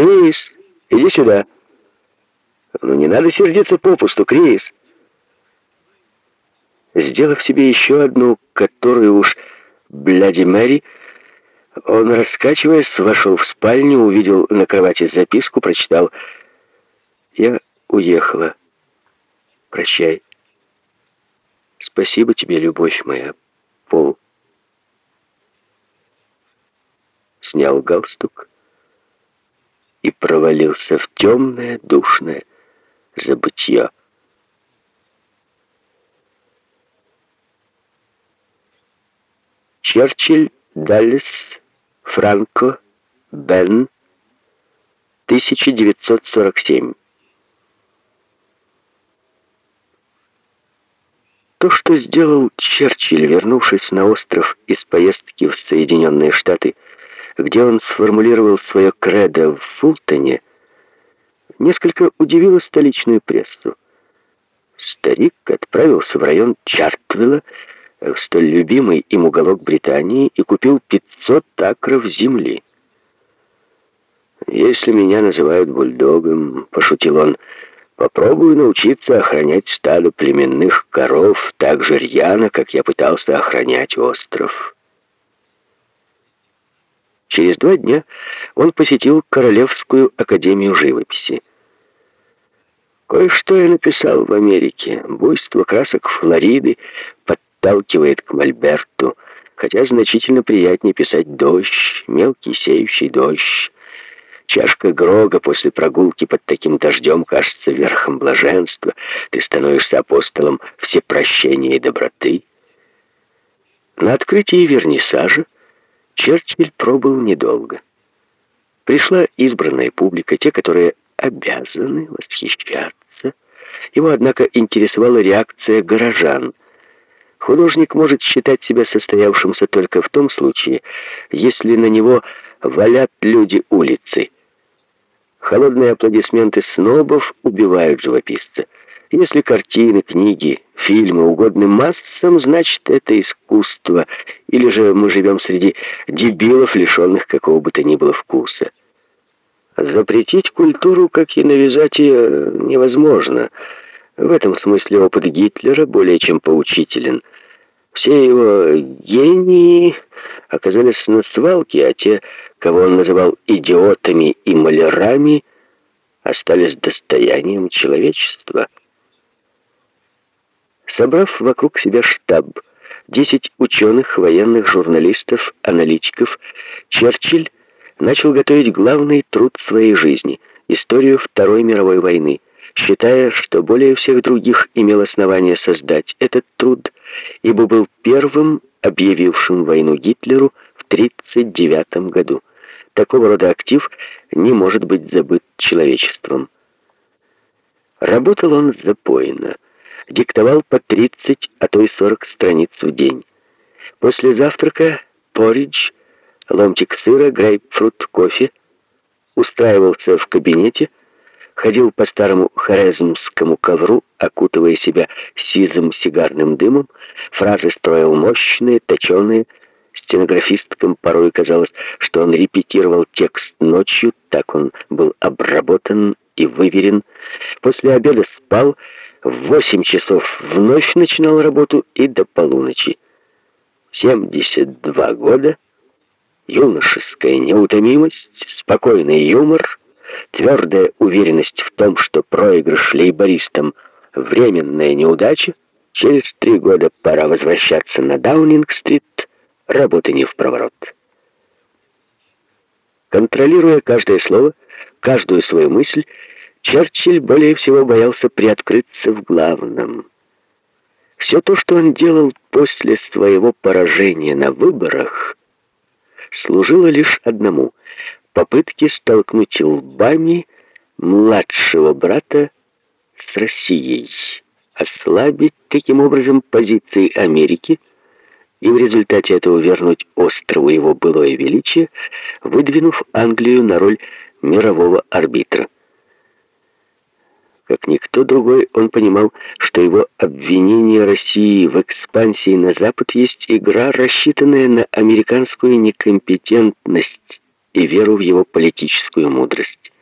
Крис, иди сюда. Ну, не надо сердиться попусту, Крис. Сделав себе еще одну, которую уж бляди Мэри, он, раскачиваясь, вошел в спальню, увидел на кровати записку, прочитал «Я уехала. Прощай. Спасибо тебе, любовь моя, Пол». Снял галстук и провалился в темное, душное забытье. Черчилль, Даллес, Франко, Бен, 1947. То, что сделал Черчилль, вернувшись на остров из поездки в Соединенные Штаты, где он сформулировал свое кредо в Фултоне, несколько удивило столичную прессу. Старик отправился в район Чартвилла, в столь любимый им уголок Британии, и купил 500 акров земли. «Если меня называют бульдогом», — пошутил он, — «попробую научиться охранять стадо племенных коров так же рьяно, как я пытался охранять остров». Через два дня он посетил Королевскую академию живописи. Кое-что я написал в Америке. Буйство красок Флориды подталкивает к Мольберту, хотя значительно приятнее писать дождь, мелкий сеющий дождь. Чашка Грога после прогулки под таким дождем кажется верхом блаженства. Ты становишься апостолом всепрощения и доброты. На открытии вернисажа Черчилль пробыл недолго. Пришла избранная публика, те, которые обязаны восхищаться. Его, однако, интересовала реакция горожан. Художник может считать себя состоявшимся только в том случае, если на него валят люди улицы. Холодные аплодисменты снобов убивают живописца. Если картины, книги, фильмы угодны массам, значит, это искусство. Или же мы живем среди дебилов, лишенных какого бы то ни было вкуса. Запретить культуру, как и навязать ее, невозможно. В этом смысле опыт Гитлера более чем поучителен. Все его гении оказались на свалке, а те, кого он называл идиотами и малярами, остались достоянием человечества. Собрав вокруг себя штаб, десять ученых, военных, журналистов, аналитиков, Черчилль начал готовить главный труд своей жизни — историю Второй мировой войны, считая, что более всех других имел основание создать этот труд, ибо был первым, объявившим войну Гитлеру в 1939 году. Такого рода актив не может быть забыт человечеством. Работал он запойно диктовал по 30, а то и 40 страниц в день. После завтрака поридж, ломтик сыра, грейпфрут, кофе. Устраивался в кабинете, ходил по старому хорезмскому ковру, окутывая себя сизым сигарным дымом, фразы строил мощные, точеные, Стенографисткам порой казалось, что он репетировал текст ночью, так он был обработан и выверен. После обеда спал, в восемь часов вновь начинал работу и до полуночи. 72 года, юношеская неутомимость, спокойный юмор, твердая уверенность в том, что проигрыш лейбористам — временная неудача, через три года пора возвращаться на Даунинг-стрит, работы не в проворот. Контролируя каждое слово, каждую свою мысль, Черчилль более всего боялся приоткрыться в главном. Все то, что он делал после своего поражения на выборах, служило лишь одному — попытке столкнуть лбами младшего брата с Россией, ослабить таким образом позиции Америки и в результате этого вернуть острову его былое величие, выдвинув Англию на роль мирового арбитра. Как никто другой, он понимал, что его обвинение России в экспансии на Запад есть игра, рассчитанная на американскую некомпетентность и веру в его политическую мудрость.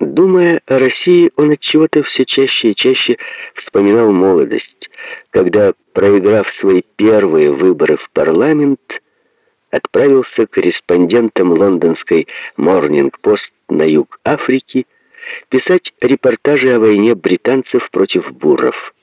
Думая о России, он от чего-то все чаще и чаще вспоминал молодость, когда, проиграв свои первые выборы в парламент, отправился корреспондентом лондонской Morning Post на юг Африки писать репортажи о войне британцев против буров.